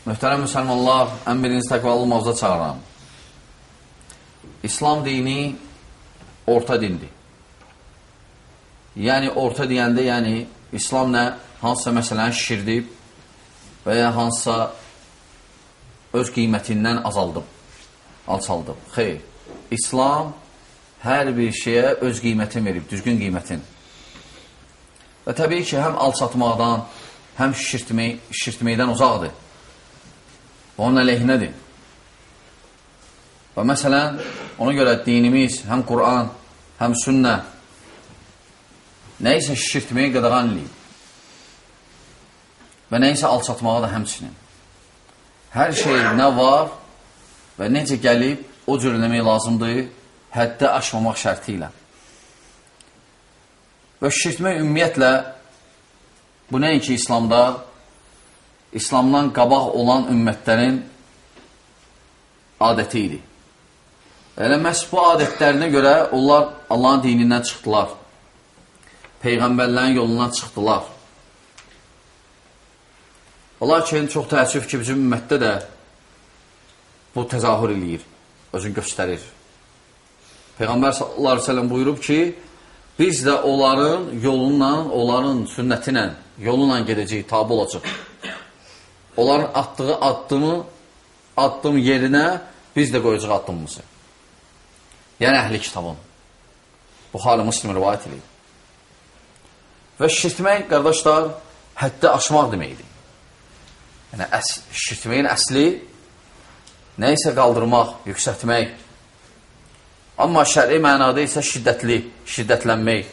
Möhtərəm müsəlmanlar, ən birinci təqvalı mavza çağıram. İslam dini orta dindir. Yəni, orta deyəndə, yəni, İslam nə? Hansısa məsələni şişirdib və ya hansısa öz qiymətindən azaldıb, alçaldıb. Xeyr, İslam hər bir şeyə öz qiymətin verib, düzgün qiymətin. Və təbii ki, həm alçatmaqdan, həm şişirtmək, şişirtməkdən uzaqdır. Onun əleyhinədir. Və məsələn, ona görə dinimiz, həm Quran, həm sünnə nəyisə şişirtməyə qadağan eləyib. Və nəyisə alçatmağa da həmçinin. Hər şey nə var və necə gəlib, o cür eləmək lazımdır, həddə aşmamaq şərti ilə. Və şirkmək ümumiyyətlə, bu nəinki İslamda, İslamdan qabaq olan ümmətlərin adəti idi. Elə məhz bu adətlərinə görə onlar Allahın dinindən çıxdılar. Peyğəmbərlərin yolundan çıxdılar. Lakin çox təəssüf ki, bizim ümmətdə də bu təzahür eləyir, özünü göstərir. Peyğəmbər sallallahu aleyhi ve sellem buyurub ki, biz də onların yolunla, onların sünnətinə, yolunla gedəcəyik, tabi olacaq. Onların atdığı addımı, addım yerinə biz də qoyacaq addımımızı. Yəni, əhli kitabın. Buxarı Müslim rivayət edir. Və şirtmək, qardaşlar, həddə aşmaq deməkdir. Yəni, əs şirtməyin əsli nə isə qaldırmaq, yüksətmək. Amma şəri mənada isə şiddətli, şiddətlənmək,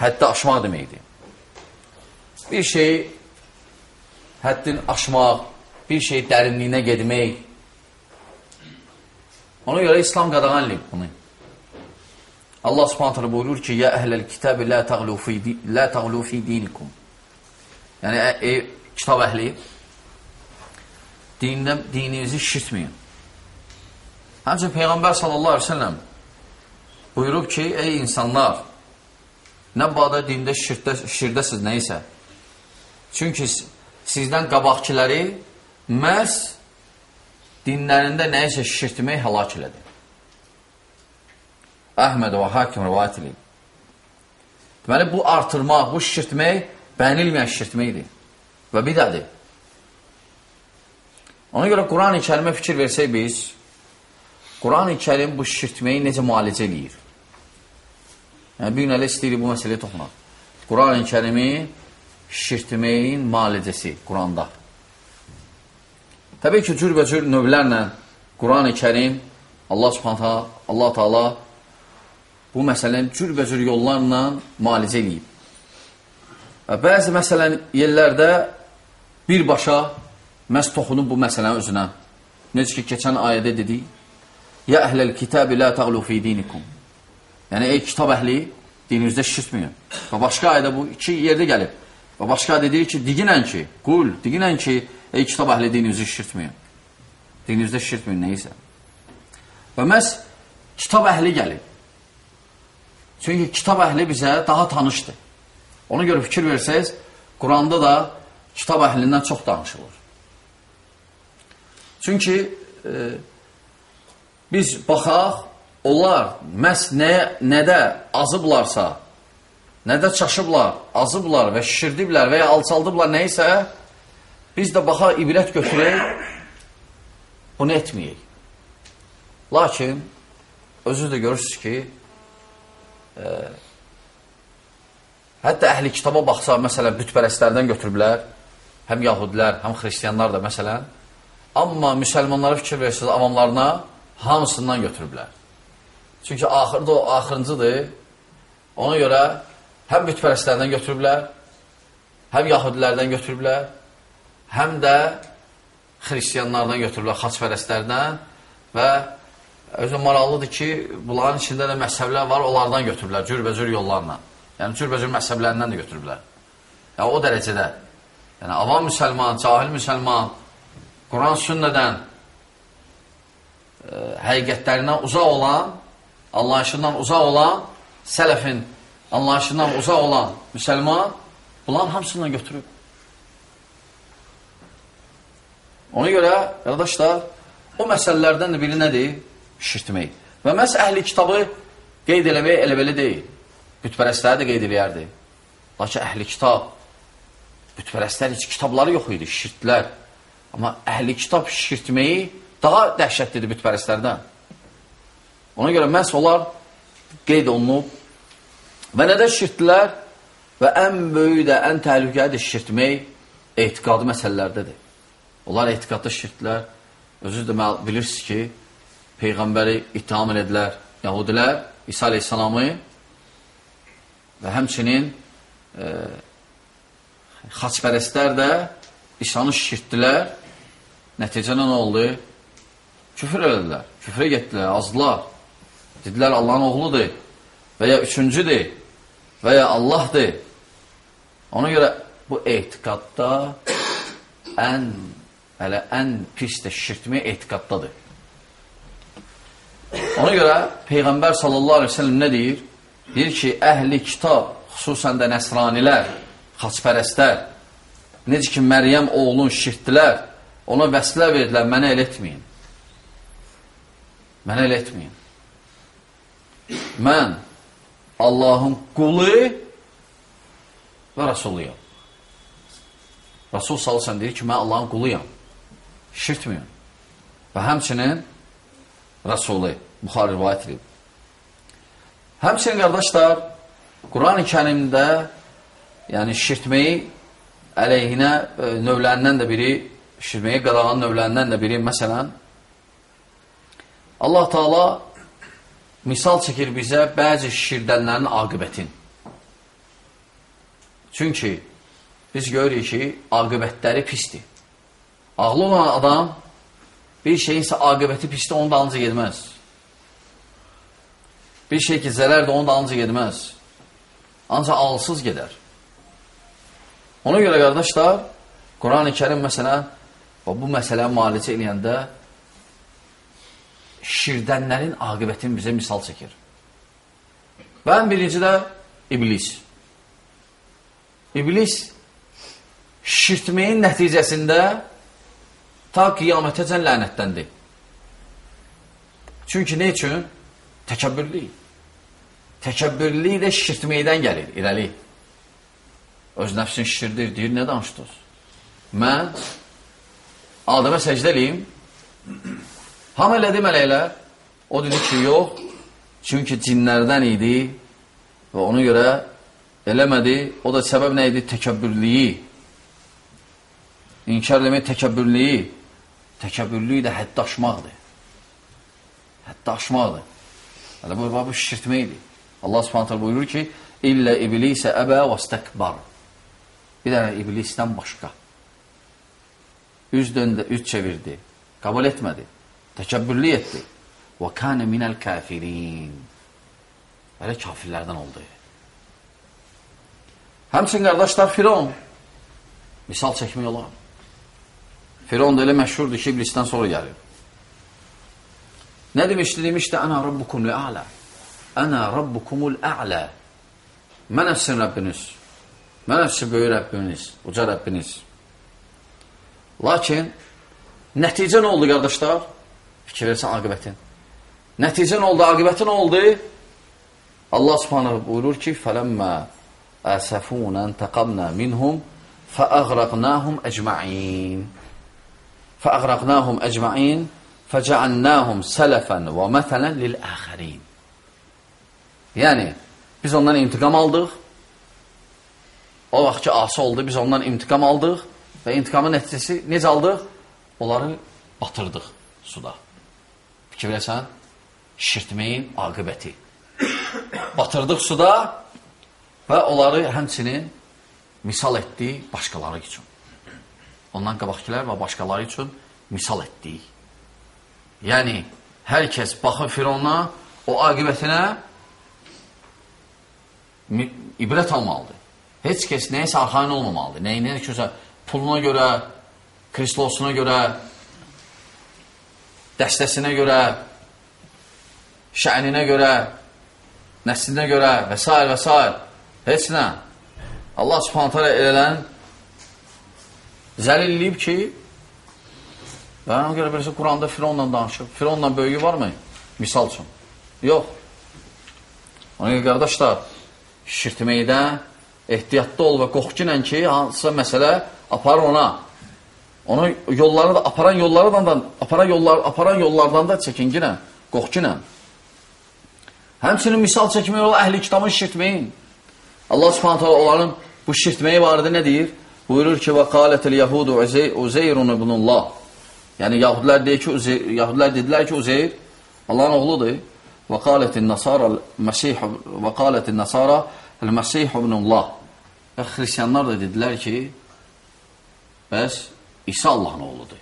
həddə aşmaq deməkdir. Bir şey həddin aşmaq, bir şey dərinliyinə gedmək. Ona görə İslam qadağan eləyib bunu. Allah subhanətələ buyurur ki, Yə əhləl kitəbi lə təğlu fi, lə təğlu fi dinikum. Yəni, ey kitab əhli, dində, dininizi şişirtməyin. Həmçə Peyğəmbər sallallahu aleyhi ve sellem buyurub ki, ey insanlar, nə bada dində şirdə, şirdəsiz neysə. Çünki sizdən qabaqkiləri məhz dinlərində nəyisə şişirtmək həlak elədi. Əhməd və hakim rivayət edib. Deməli, bu artırmaq, bu şişirtmək bənilməyən şişirtməkdir və bidədir. Ona görə Quran-ı kərimə fikir versək biz, Quran-ı kərim bu şişirtməyi necə müalicə eləyir? Yəni, bir gün ələ istəyirik bu məsələyə toxunaq. Quran-ı kərimi şişirtməyin müalicəsi Quranda. Təbii ki, cürbəcür növlərlə Quran-ı kərim Allah subhanətə, Allah taala bu məsələni cürbəcür yollarla müalicə eləyib. Və bəzi məsələn yerlərdə birbaşa məhz toxunub bu məsələnin özünə. Necə ki, keçən ayədə dedik, Yə əhləl kitəbi lə təğlu fi dinikum. Yəni, ey kitab əhli, dininizdə şişirtməyin. Və başqa ayədə bu iki yerdə gəlib. Və başqa deyir ki, diginən ki, qul, diginən ki, ey kitab əhli dininizi şişirtməyin. Dininizdə şişirtməyin neysə. Və məhz kitab əhli gəlib. Çünki kitab əhli bizə daha tanışdır. Ona görə fikir versəyiz, Quranda da kitab əhlindən çox danışılır. Çünki e, biz baxaq, onlar məhz nə, nədə azıblarsa, nədə çaşıblar, azıblar və şişirdiblər və ya alçaldıblar nəysə, biz də baxaq, ibrət götürək, bunu etməyək. Lakin, özünüz də görürsünüz ki, Hətta əhli kitaba baxsa, məsələn, bütpərəstlərdən götürüblər, həm yahudilər, həm xristiyanlar da, məsələn, amma müsəlmanlara fikir verirsiniz, avamlarına hamısından götürüblər. Çünki axırda o axırıncıdır, ona görə həm bütpərəstlərdən götürüblər, həm yahudilərdən götürüblər, həm də xristiyanlardan götürüblər, xaçpərəstlərdən və Özü maraqlıdır ki, bunların içində də məhzəblər var, onlardan götürürlər, cürbəcür yollarla. Yəni, cürbəcür məhzəblərindən də götürürlər. Yəni, o dərəcədə. Yəni, avam müsəlman, cahil müsəlman, Quran sünnədən ə, həqiqətlərindən uzaq olan, anlayışından uzaq olan, sələfin anlayışından uzaq olan müsəlman, bunların hamısından götürüb. Ona görə, qardaşlar, o məsələlərdən də biri nədir? Şirtmək. Və məhz əhli kitabı qeyd eləmək elə belə deyil. Bütpərəstləri də qeyd eləyərdi. Lakin əhli kitab, bütpərəstlər heç kitabları yox idi, şirtlər. Amma əhli kitab şirtməyi daha dəhşətlidir bütpərəstlərdən. Ona görə məhz onlar qeyd olunub və nədə şirtlər və ən böyük də, ən təhlükəlidir şirtmək etiqadı məsələlərdədir. Onlar etiqadda şirklər, özünüz də bilirsiniz ki, Peyğəmbəri ittiham edilər Yahudilər, İsa aleyhissalamı və həmçinin e, xaçpərəstlər də İsanı şirkdilər. Nəticədə nə oldu? Küfür elədilər, küfrə getdilər, azdılar. Dedilər Allahın oğludur və ya üçüncüdür və ya Allahdır. Ona görə bu etiqadda ən hələ ən pis də şirkmi etiqaddadır. Ona görə Peyğəmbər sallallahu aleyhi ve sellem nə deyir? Deyir ki, əhli kitab, xüsusən də nəsranilər, xaçpərəstlər, necə ki, Məryəm oğlun şirkdilər, ona vəslə verdilər, mənə el etməyin. Mənə el etməyin. Mən Allahın qulu və Rasuluyam. Rasul salsan deyir ki, mən Allahın quluyam. Şirtməyin. Və həmçinin Rasulü Buxar rivayət edib. Həmçinin qardaşlar, Quran-ı kərimdə yəni şirtməyi əleyhinə e, növlərindən də biri, şirtməyi qadağan növlərindən də biri, məsələn, Allah Taala misal çəkir bizə bəzi şirdənlərin aqibətin. Çünki biz görürük ki, aqibətləri pisdir. Ağlı olan adam bir şeyinsə aqibəti pisdir, onun dalınca gedməz. Bir şey ki, zərərdir, onun dalınca gedməz. Ancaq ağılsız gedər. Ona görə, qardaşlar, Quran-ı kərim məsələn, bu məsələ müalicə eləyəndə şirdənlərin aqibətini bizə misal çəkir. Və ən birinci də iblis. İblis şirtməyin nəticəsində ta qiyamətəcən lənətdəndir. Çünki nə üçün? Təkəbbürlük. Təkəbbürlük də şirtməkdən gəlir, irəli. Öz nəfsini şişirdir, deyir, nə danışdınız? Mən Adəmə səcdə eləyim. Hamı elədi mələklər. O dedi ki, yox. Çünki cinlərdən idi və ona görə eləmədi. O da səbəb nə idi? Təkəbbürlüyü. İnkar demək təkəbbürlüyü. Təkəbbürlük də həddə aşmaqdır. Həddə aşmaqdır. Hələ bu, bu şirtməkdir. Allah subhanətlə buyurur ki, İllə iblisə əbə və stəkbar. Bir dənə iblisdən başqa. Üz döndü, üz çevirdi. Qabul etmədi. Təkəbbürlük etdi. Və kənə minəl kafirin. Belə kafirlərdən oldu. Həmçin qardaşlar Firon misal çəkmək olar. Firon da elə məşhurdur ki, iblisdən sonra gəlir. Nə demişdi? Demişdi, Ənə rabbukum lə'alə. Ənə rabbukumul ə'lə. Mənəm sizin Rəbbiniz. Mənəm sizin böyük Rəbbiniz, uca Rəbbiniz. Lakin, nəticə nə oldu, qardaşlar? Fikir versən aqibətin. Nəticə nə oldu, aqibəti nə oldu? Allah subhanahu buyurur ki, فَلَمَّا أَسَفُونَ انْتَقَمْنَا مِنْهُمْ فَأَغْرَقْنَاهُمْ أَجْمَعِينَ فأغرقناهم أجمعين فجعلناهم سلفا ومثلا للآخرين Yəni, biz ondan intiqam aldıq. O vaxt ki, asi oldu, biz ondan intiqam aldıq və intiqamın nəticəsi necə aldıq? Onları batırdıq suda. Fikir verəsən, şirtməyin aqibəti. Batırdıq suda və onları həmçinin misal etdi başqaları üçün ondan qabaqkilər və başqaları üçün misal etdik. Yəni, hər kəs baxır Firona, o aqibətinə ibrət almalıdır. Heç kəs nəyəsə arxain olmamalıdır. Nəyinə ki, puluna görə, krislosuna görə, dəstəsinə görə, şəninə görə, nəslinə görə və s. və s. Heç nə. Allah subhanətə elələn zəlil eləyib ki, Və ona görə birisi Quranda Fironla danışıb. Fironla böyüyü varmı? Misal üçün. Yox. Ona görə qardaşlar, şirtməkdə ehtiyatlı ol və qorxu ki, hansısa məsələ apar ona. Onu yolları da aparan yollardan da aparan yollar aparan yollardan da çəkinginə, qorxunə. Həmçinin misal çəkmək olar əhli kitabın şirtməyin. Allah Subhanahu taala onların bu şirtməyi barədə nə deyir? Buyurur ki: "Və qalatul yahudu Uzeyrun ibnullah." Yəni yahudilər deyir ki, Uzeyr, yahudilər dedilər ki, Uzeyr Allahın oğludur. Və qalətin nasara Məsih və qalətin nasara el-Məsih ibnullah. Və xristianlar da dedilər ki, bəs İsa Allahın oğludur.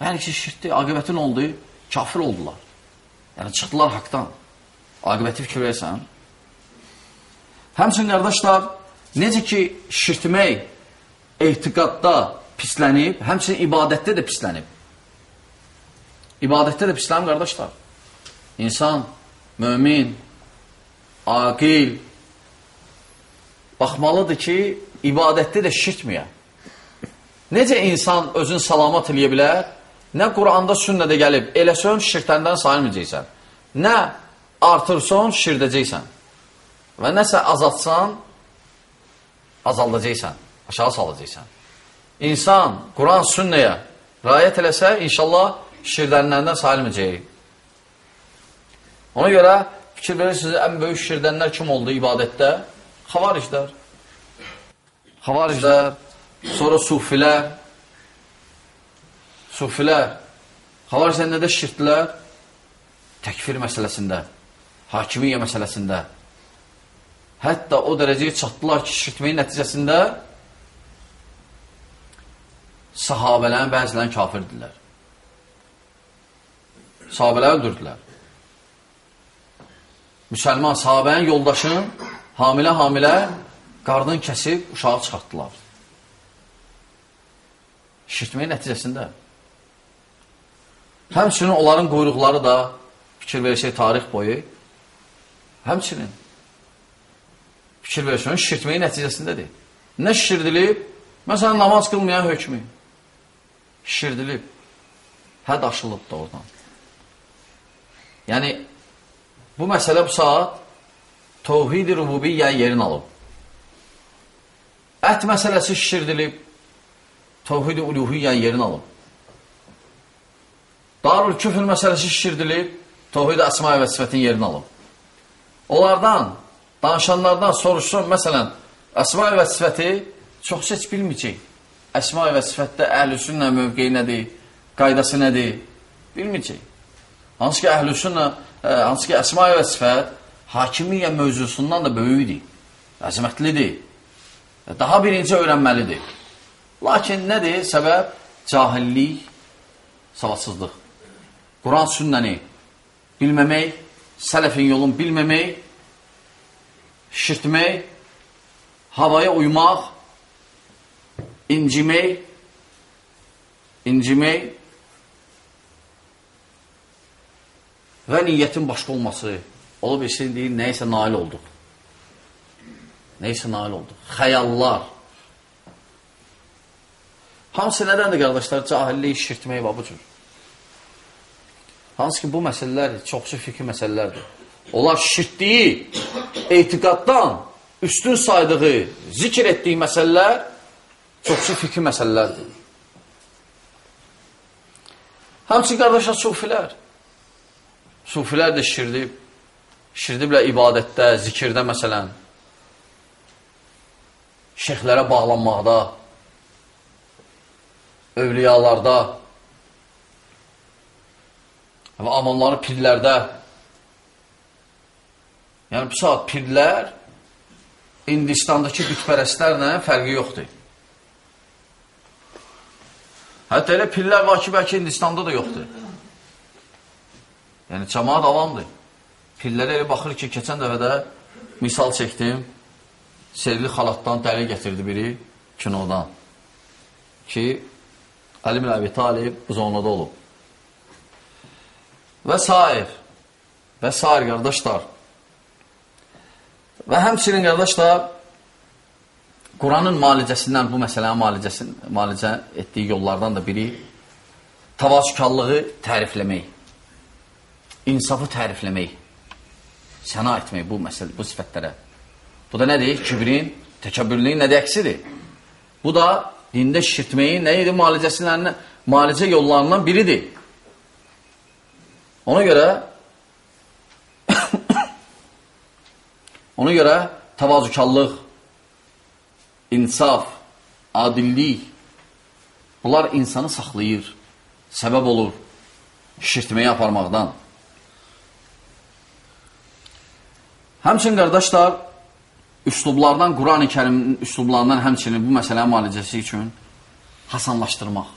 Hər ikisi şirkdir, aqibəti nə oldu? Kafir oldular. Yəni çıxdılar haqdan. Aqibəti fikir versən. Həmçin qardaşlar, necə ki şirtmək etiqadda pislənib, həmçinin ibadətdə də pislənib. İbadətdə də pislənib qardaşlar. İnsan, mömin, aqil baxmalıdır ki, ibadətdə də şirkməyə. Necə insan özünü salamat eləyə bilər? Nə Quranda, sünnədə gəlib, eləsən şirkləndən sayılmayacaqsan. Nə artırsan, şirdəcəksən. Və nəsə azaltsan, azaldacaqsan, aşağı salacaqsan. İnsan Quran, sünnəyə rayət eləsə, inşallah şirdənlərdən sayılmayacaq. Ona görə fikir verirsiniz, ən böyük şirdənlər kim oldu ibadətdə? Xavariclər. Xavariclər, sonra sufilər. Sufilər. Xavariclər nədə şirtdilər? Təkfir məsələsində, hakimiyyə məsələsində. Hətta o dərəcəyə çatdılar ki, şirtməyin nəticəsində sahabələrin bəzilərini kafirdirlər. Sahabələri öldürdülər. Müsəlman sahabənin yoldaşın hamilə-hamilə qarnın kəsib uşağı çıxartdılar. Şirtməyin nəticəsində. Həmçinin onların quyruqları da fikir versək tarix boyu həmçinin fikir versək şirtməyin nəticəsindədir. Nə şirdilib? Məsələn, namaz qılmayan hökmü şişirdilib, həd aşılıb da oradan. Yəni, bu məsələ bu saat Tovhid-i Rububiyyə yerin alıb. Ət məsələsi şişirdilib, Tovhid-i Uluhiyyə yerin alıb. Darül küfür məsələsi şişirdilib, Tovhid-i Əsma və sifətin yerini alıb. Onlardan, danışanlardan soruşsun, məsələn, Əsma və sifəti çox heç bilməyəcək. Əsma və sifətdə əhlüsünnə mövqeyi nədir, qaydası nədir, bilməyəcək. Hansı ki, əhlüsünnə, ə, hansı ki, əsma və sifət hakimiyyə mövzusundan da böyükdir, əzəmətlidir, daha birinci öyrənməlidir. Lakin nədir səbəb? Cahillik, savadsızlıq. Quran sünnəni bilməmək, sələfin yolunu bilməmək, şirtmək, havaya uymaq, incimək, incimək və niyyətin başqa olması. Ola bilsin, deyir, nəyəsə nail olduq. Nəyəsə nail olduq. Xəyallar. Hansı nədəndir, qardaşlar? Cahillik, şirtmək və bu cür. Hansı ki, bu məsələlər çoxsu fikri məsələlərdir. Onlar şirtdiyi, etiqaddan üstün saydığı, zikr etdiyi məsələlər çoxsu fikri məsələlərdir. Hamısı qardaşlar sufilər. Sufilər də şirdib, şirdiblə ibadətdə, zikirdə məsələn, şeyxlərə bağlanmaqda, övliyalarda və amanları pirlərdə. Yəni, bu saat pirlər Hindistandakı bütpərəstlərlə fərqi yoxdur. Hətta elə pillər var ki, bəlkə Hindistanda da yoxdur. Yəni, cəmaat avamdır. Pillərə elə baxır ki, keçən dəfədə misal çəkdim, serli xalatdan dəli gətirdi biri kinodan ki, Əli bin Əbi Talib zonada olub. Və sair, və sair qardaşlar. Və həmçinin qardaşlar, Quranın malicəsindən bu məsələnin malicəsin, malicə etdiyi yollardan da biri Tavazükarlığı tərifləmək, insafı tərifləmək, səna etmək bu məsələ, bu sifətlərə. Bu da nədir? Kibrin, təkəbbürlüyün nədir? Əksidir. Bu da dində şişirtməyin nə idi? Malicəsindən, malicə yollarından biridir. Ona görə ona görə təvazükallıq, insaf, adillik bunlar insanı saxlayır, səbəb olur şişirtməyi aparmaqdan. Həmçin, qardaşlar, üslublardan, Quran-ı kərimin üslublarından həmçinin bu məsələnin malicəsi üçün hasanlaşdırmaq.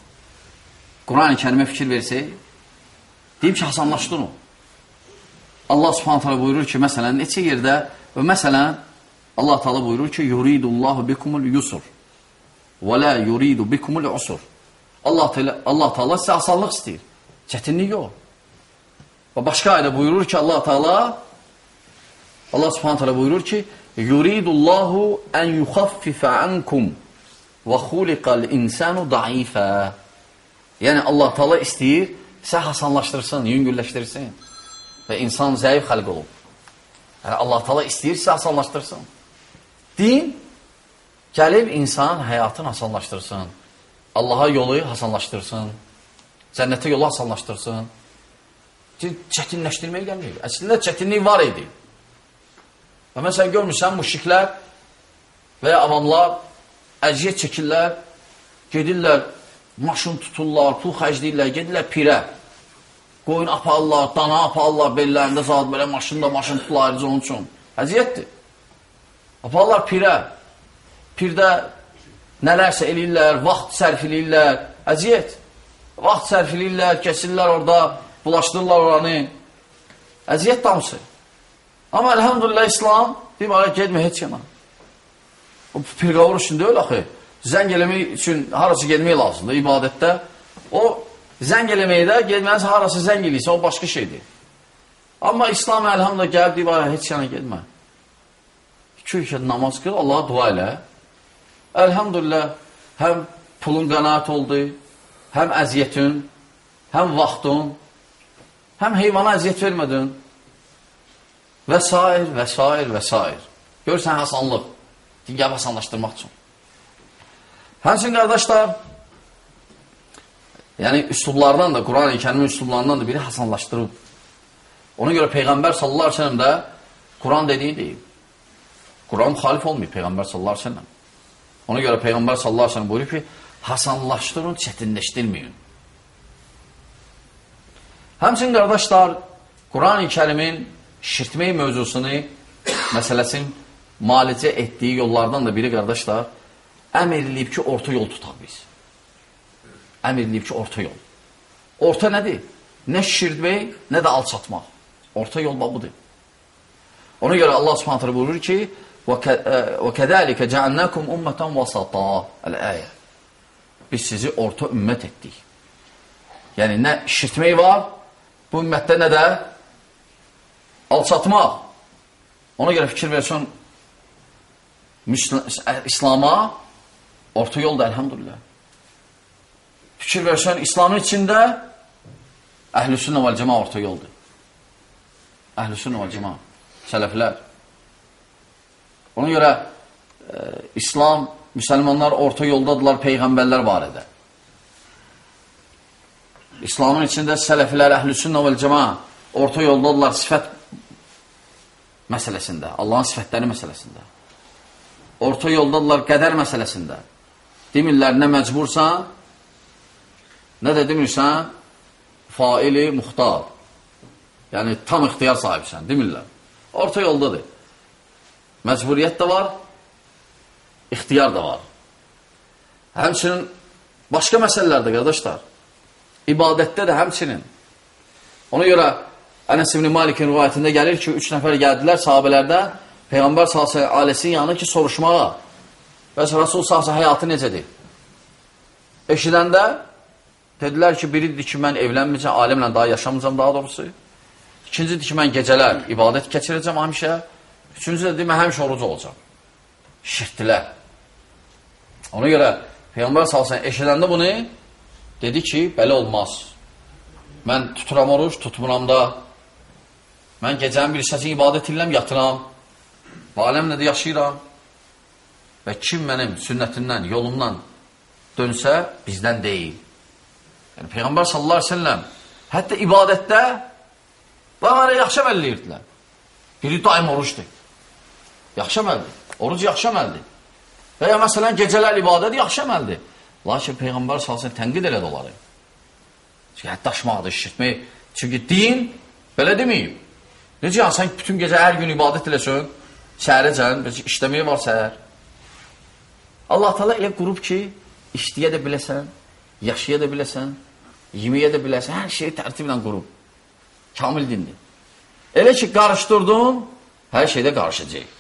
Quran-ı kərimə fikir versək, deyim ki, hasanlaşdırın. Allah subhanət hala buyurur ki, məsələn, neçə yerdə və məsələn, Allah taala buyurur ki, yuridullahu bikumul yusur və la yuridu bikumul usur. Allah Teala Allah Taala sizə asanlıq istəyir. Çətinlik yox. Və başqa ayədə buyurur ki, Allah Taala Allah Subhanahu taala buyurur ki: "Yuridullahu en yukhaffifa ankum və xuliqal insanu daifa." Yəni Allah Taala istəyir sizə hasanlaşdırsın, yüngülləşdirsin. Və insan zəif xalq olub. Yəni Allah Taala istəyir sizə hasanlaşdırsın. Din gəlib insan həyatını hasanlaşdırsın. Allaha yolu hasanlaşdırsın. Cənnətə yolu hasanlaşdırsın. Çətinləşdirməyə gəlmir. Əslində çətinlik var idi. Və məsələn, görmürsən, müşriklər və ya avamlar əziyyət çəkirlər, gedirlər, maşın tuturlar, pul xərcləyirlər, gedirlər pirə. Qoyun aparırlar, dana aparırlar, bellərində zat belə maşında maşın tuturlar, onun üçün. Əziyyətdir. Aparırlar pirə. Pirdə nələrsə eləyirlər, vaxt sərf eləyirlər, əziyyət. Vaxt sərf eləyirlər, kəsirlər orada, bulaşdırırlar oranı. Əziyyət damısı. Amma elhamdülillah İslam demək, getmə heç yana. O pirqavur üçün deyil axı. Zəng eləmək üçün harası getmək lazımdır ibadətdə. O zəng eləməkdə getməniz harası zəng eləyirsə o başqa şeydir. Amma İslam elhamdülillah gəlib deyib, heç yana getmə. İki ülkədə namaz qıl, Allaha dua elə. Elhamdülillah həm pulun qənaət oldu, həm əziyyətin, həm vaxtın, həm heyvana əziyyət vermədin. Və s. və s. və s. Görürsən, hasanlıq. Digər hasanlaşdırmaq üçün. Həmçin, qardaşlar, yəni üslublardan da, Quran-ı kərimin üslublarından da biri hasanlaşdırıb. Ona görə Peyğəmbər sallallahu aleyhi ve sellem də Quran dediyi deyib. Quran müxalif olmayıb Peyğəmbər sallallahu aleyhi ve sellem. Ona görə Peyğəmbər sallallahu aleyhi ve sellem buyurub ki, hasanlaşdırın, çətinləşdirməyin. Həmçin, qardaşlar, Quran-ı kərimin şişirtmək mövzusunu məsələsin malicə etdiyi yollardan da biri qardaşlar, əmr edilib ki, orta yol tutaq biz. Əmr edilib ki, orta yol. Orta nədir? Nə şişirtmək, nə də alçatmaq. Orta yol budur. Ona görə Allah Subhanahu buyurur ki, və kədəlikə cəalnakum ummatan vasata. Əl-ayə. Biz sizi orta ümmət etdik. Yəni nə şişirtmək var bu ümmətdə, nə də alçatmaq. Ona görə fikir versən İslama orta yolda əlhamdülillah. Fikir versən İslamın içində əhlüsünnə vəl cəma orta yoldur. Əhlüsünnə vəl cəma, sələflər. Ona görə e, İslam, müsəlmanlar orta yoldadırlar peyğəmbərlər barədə. İslamın içində sələflər, əhlüsünnə vəl cəma orta yoldadırlar sifət məsələsində, Allahın sifətləri məsələsində. Orta yoldadırlar qədər məsələsində. Demirlər, nə məcbursan, nə də demirsən, faili muxtar. Yəni, tam ixtiyar sahibsən, demirlər. Orta yoldadır. Məcburiyyət də var, ixtiyar da var. Həmçinin başqa məsələlərdə, qardaşlar, ibadətdə də həmçinin. Ona görə Ənəs ibn Malikin rivayətində gəlir ki, üç nəfər gəldilər sahabələrdə Peyğəmbər sallallahu ailəsinin yanına ki, soruşmağa. Bəs Rasul sallallahu həyatı necədir? Eşidəndə dedilər ki, biridir ki, mən evlənməyəcəm, alimlə daha yaşamayacam daha doğrusu. İkincidir ki, mən gecələr ibadət keçirəcəm həmişə. Üçüncü də demə, həmişə orucu olacam. Şirtdilər. Ona görə Peyğəmbər sallallahu eşidəndə bunu dedi ki, belə olmaz. mən tuturam oruç, tutmuram da. Mən gecənin bir hissəsini ibadət edirəm, yatıram. Və aləmlə də yaşayıram. Və kim mənim sünnətimdən, yolumdan dönsə, bizdən deyil. Yəni, Peyğəmbər sallallahu aleyhi ve sellem hətta ibadətdə bana yaxşı əməl edirdilər. Biri daim oruçdur. Yaxşı əməldir. Oruc yaxşı əməldir. Və ya məsələn, gecələr ibadət yaxşı əməldir. Lakin Peyğəmbər salsın tənqid elədi onları. Çünki həddaşmaqdır, şişirtmək. Çünki din belə deməyib. Necə yəni, sən bütün gecə hər gün ibadət eləsən, səhərəcən, işləməyi var səhər. Allah Teala elə qurub ki, işləyə də biləsən, yaşaya da biləsən, yeməyə də biləsən, hər şeyi tərtiblə qurub. Kamil dindir. Elə ki, qarışdırdın, hər şeydə qarışacaq.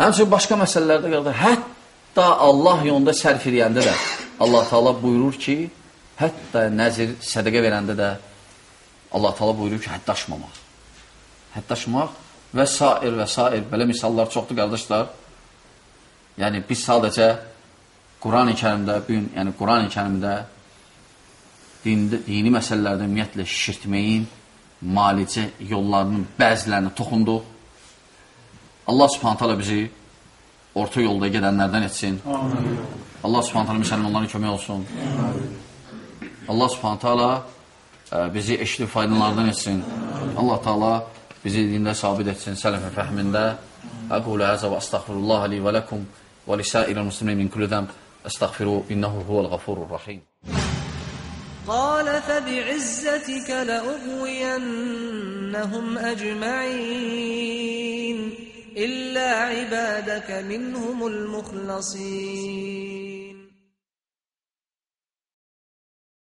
Həmçinin başqa məsələlərdə qaldır. Hətta Allah yolunda sərf edəndə də Allah Taala buyurur ki, hətta nəzir sədaqə verəndə də Allah Taala buyurur ki, həddaşmamaq. Həddaşmaq və sair və sair belə misallar çoxdur qardaşlar. Yəni biz sadəcə Quran-ı Kərimdə bu gün, yəni Quran-ı Kərimdə dində, dini məsələlərdə ümumiyyətlə şişirtməyin malicə yollarının bəzilərini toxunduq. Allah subhanət hala bizi orta yolda gedənlərdən etsin. Amin. Allah subhanət hala müsəlmanların kömək olsun. Amin. Allah subhanət hala bizi eşli faydalardan etsin. Allah taala bizi dində sabit etsin, sələfə fəhmində. Aqulu həzə və astəğfirullah li və ləkum və lisəirə muslimin min kulli zəmb. Estağfiru innehu huvel gafurur rahim. قال فبعزتك لأغوينهم أجمعين إلا عبادك منهم المخلصين